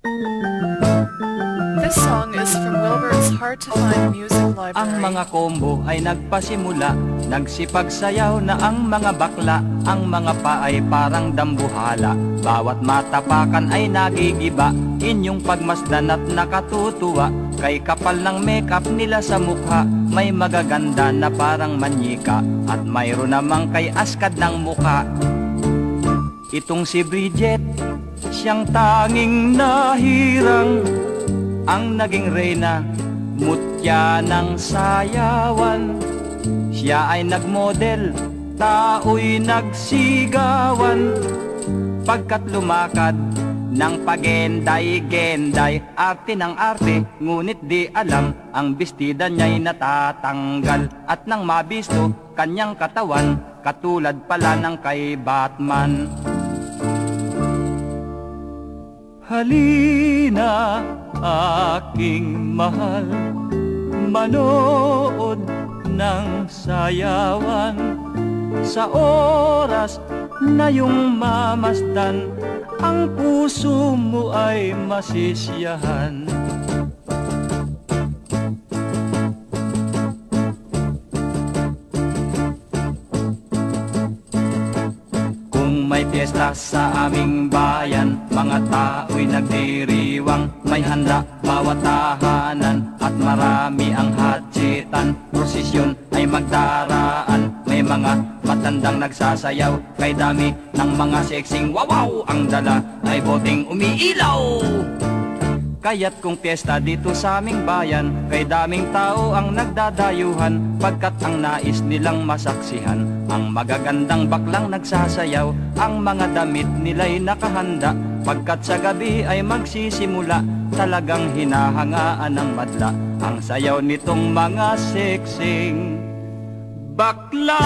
This song is from Wilbur's Hard to Find Music Library. Ang mga combo ay nagpasimula. Nagsipagsayaw na ang mga bakla. Ang mga pa ay parang dambuhala. Bawat matapakan ay nagigiba. Inyong pagmasdan at nakatutuwa. Kay kapal ng makeup nila sa mukha. May magaganda na parang manyika. At mayroon namang kay askad ng mukha. Itong si Bridget Siyang tanging nahirang. Ang naging reyna Mutya ng sayawan. Siya ay nagmodel Tao'y nagsigawan. Pagkat lumakad ng pagenday-genday Arte ng arte, ngunit di alam Ang bestida niya'y natatanggal. At nang mabisto, kanyang katawan Katulad pala ng kay Batman Halina, aking mahal. Manood ng sayawan. Sa oras na iyong mamasdan Ang puso mo ay masisiyahan may piyesta sa aming bayan. Mga tao'y nagdiriwang May handa bawat tahanan At marami ang hatsitan Prosesyon ay magdaraan May mga matandang nagsasayaw. Kay dami ng mga sexing wawaw Ang dala ay boting umiilaw Kaya't kung piyesta dito sa aming bayan Kay daming tao ang nagdadayuhan Pagkat ang nais nilang masaksihan. Ang magagandang baklang nagsasayaw Ang mga damit nila'y nakahanda Pagkat sa gabi ay magsisimula Talagang hinahangaan ng madla Ang sayaw nitong mga sexing Bakla